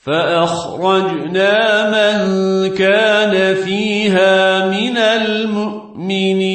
فأخرجنا من كان فيها من المؤمنين.